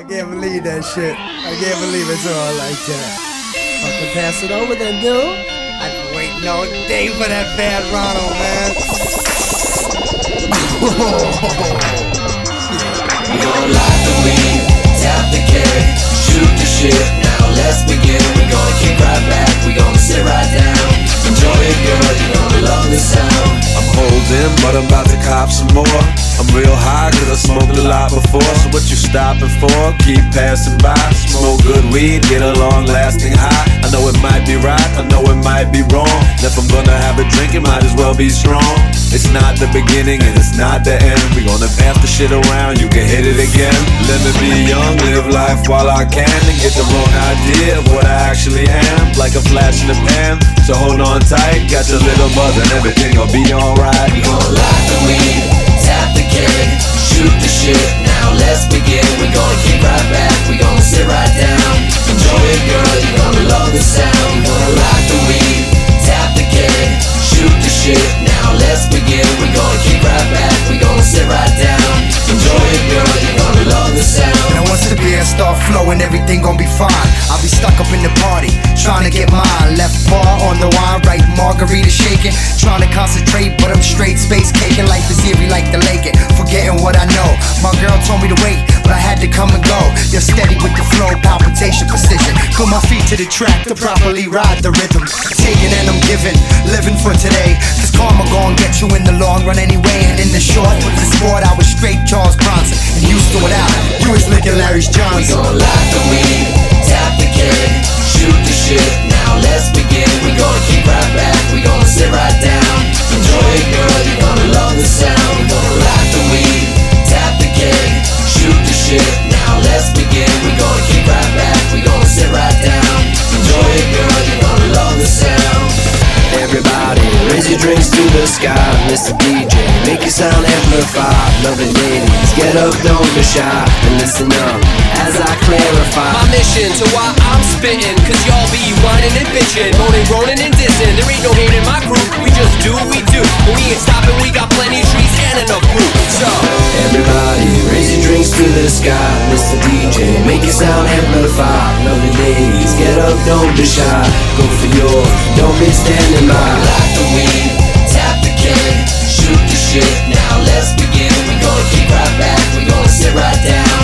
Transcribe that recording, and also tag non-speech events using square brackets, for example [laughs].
I can't believe that shit. I can't believe it's all like that. Fucking pass it over then, dude. I've been waiting all day for that bad Ronald, man. [laughs] Oh. High I smoked a lot before. So what you stopping for? Keep passing by. Smoke good weed, get a long lasting high. I know it might be right, I know it might be wrong. And if I'm gonna have a drink, it might as well be strong. It's not the beginning and it's not the end. We gonna pass the shit around, you can hit it again. Let me be young, live life while I can. And get the wrong idea of what I actually am. Like a flash in the pan. So hold on tight, got your little buzz and everything will be alright. It, girl. You gonna love the sound. Light the weed, tap the keg, shoot the shit. Now let's begin. We gonna kick right back. We gonna sit right down. Enjoy it, girl. You gonna love the sound. Now once the beer start flowing, everything gon' be fine. I'll be stuck up in the party, trying to get mine. Left bar on the wine, right margarita shaking. Trying to concentrate, but I'm straight space caking. Life is eerie like the lake, forgetting what I know. My girl told me to wait, but I had to come and You're steady with the flow, palpitation, precision. Put my feet to the track to properly ride the rhythm. Taking and I'm giving, living for today. Cause karma gon' get you in the long run anyway. And in the short, with the sport, I was straight Charles Bronson. And you stood out, you was licking Larry's Johnson. We gon' light the weed, tap the keg, shoot the shit. Now let's begin. We gonna kick sky, Mr. DJ. Make your sound amplified. Loving ladies, get up, don't be shy, and listen up as I clarify. My mission to why I'm spitting, cause y'all be whining and bitching, moaning, groaning, and dissing. There ain't no hate in my group, we just do what we do. But we ain't stopping, we got plenty of trees and enough room. So, Everybody, raise your drinks to the sky, Mr. DJ. Make your sound amplified. Lovely ladies, get up, don't be shy. Go for yours, don't be standing by. Light the weed, shit. Now let's begin. We gonna kick right back. We gonna sit right down.